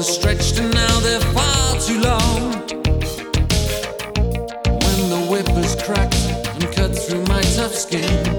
been stretched and now they're far too long. When the whip is cracked and cut through my tough skin,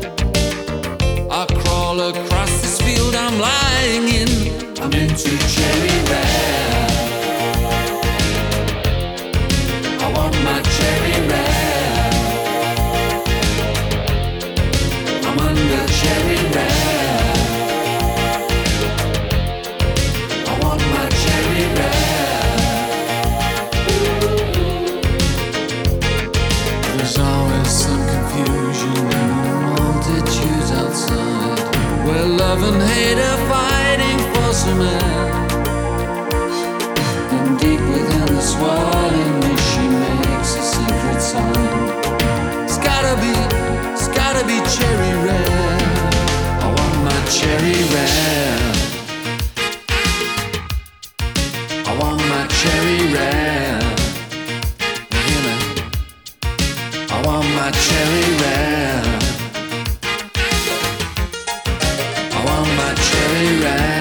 love and hate are fighting for some air. And deep within the swirling mist, she makes a secret sign. It's gotta be, it's gotta be cherry red. I want my cherry red. I want my cherry red. Hear me? I want my cherry red. ride.